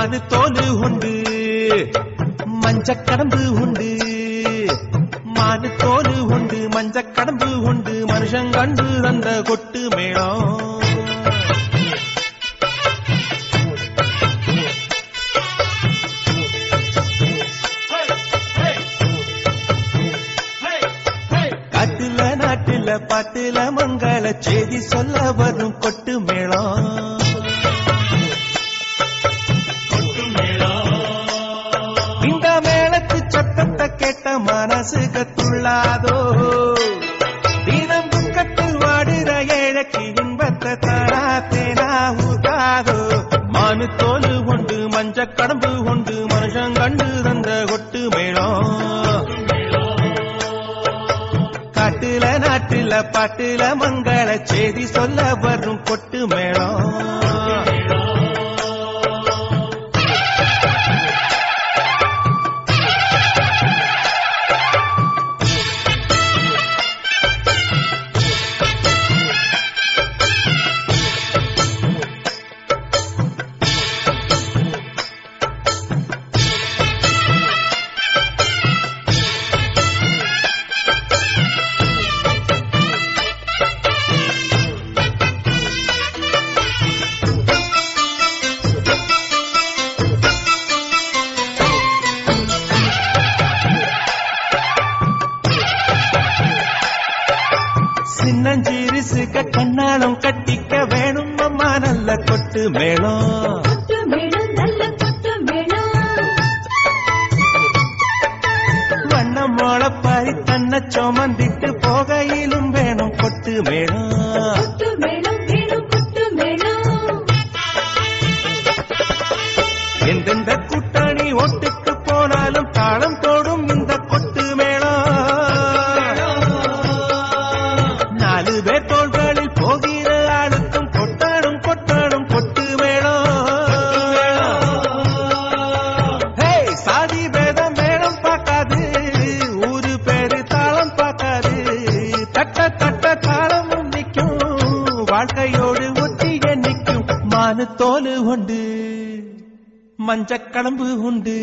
மானு தோலு உண்டு. மஞ்ச கடம்பு உண்டு. மானு தோலு உண்டு மஞ்ச கடம்பு உண்டு. மனுஷன் கண்டு தந்த கொட்டு மேளம். காட்டுல நாட்டுல பாட்டுல மங்கள செய்தி சொல்ல வரும் கொட்டு மனசு கத்துள்ளாதோ தினம் துக்கத்தில் வாடுற ஏழைக்கு இன்பத்தை தராத்தே தேனா ஊதாதோ மானு தோலு உண்டு மஞ்ச கடம்பு உண்டு மனுஷன் கண்டு தந்த கொட்டு மேளம் காட்டுல நாட்டுல பாட்டுல மங்கள செய்தி சொல்ல வரும் கொட்டு மேளம் சின்னஞ்சிரிசுக்க கண்ணாலம் கட்டிக்க வேணும் அம்மா நல்ல கொட்டு மேளம். கொட்டு மேளம் நல்ல கொட்டு மேளம். வண்ணம் மோளப்பாரி தன்னை சுமந்திட்டு போகையிலும் வேணும் கொட்டு மேளம். எந்தெந்த கூட்டணி ஒட்டுக்கு போனாலும் தாளம் நாலு பேர் தோள்களில் போகிற ஆளுக்கும் கொட்டாடும் கொட்டாடும் கொட்டு மேளம். சாதி பேதம் மேளம் பார்க்காது ஊரு பேரு தாளம் பார்க்காது. தட்ட தட்ட தாளமும் நிற்கும் வாழ்க்கையோடு ஒட்டிய நிற்கும் மானு தோலு உண்டு உண்டு.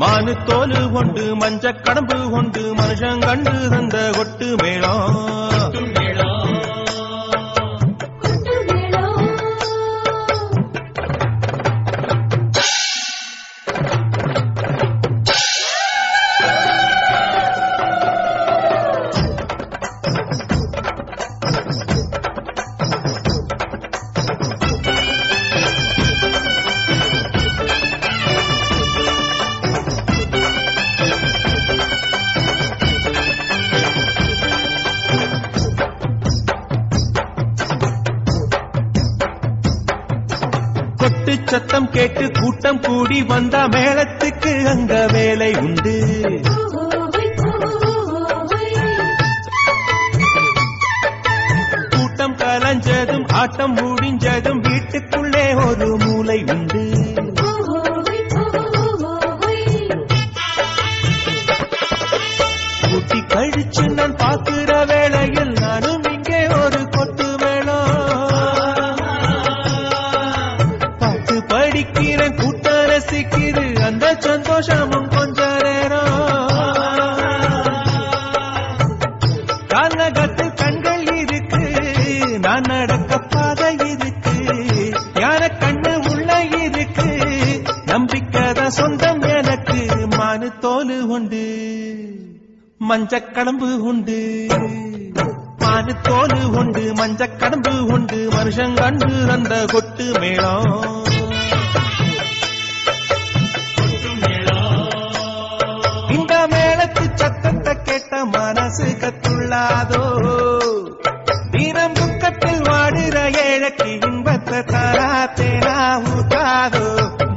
மானு தோலு உண்டு மஞ்ச கடம்பு உண்டு மனுஷங்கண்டு தந்த கொட்டு கொட்டு மேளம். சத்தம் கேட்டு கூட்டம் கூடி வந்தா மேளத்துக்கு அங்க வேலை உண்டு. கூட்டம் கலைஞ்சதும் ஆட்டம் முடிஞ்சதும் வீட்டுக்குள்ளே ஒரு மூளை உண்டு. ஓஹோய் கழிச்சு நான் பார்க்கிற வேளையில் ரசிக்குது சந்தோஷமும் கொஞ்ச நேரம் கானகத்தில் கண்கள் இருக்கு நான் நடக்க பாதை இருக்கு யார கண்ணு உள்ள இருக்கு நம்பிக்கைதான் சொந்தம் எனக்கு மானு தோலு உண்டு மஞ்சக்கடம்பு உண்டு மானு தோலு உண்டு மஞ்சக்கடம்பு உண்டு மனுஷங்கண்டு அந்த கொட்டு மேளம். மனசு கத்துள்ளாதோ தினம் துக்கத்தில் வாடுற ஏழைக்கு இன்பத்தை தாரா தேனா ஊத்தாதோ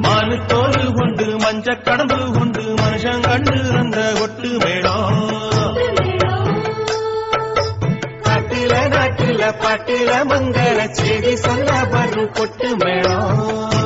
மானு தோல் உண்டு மஞ்ச கடம்பு உண்டு மனுஷன் கண்டு அந்த ஒட்டு மேளம் காட்டுல நாட்டுல பாட்டுல மங்கள செய்தி சொல்ல வரும் கொட்டு மேளம்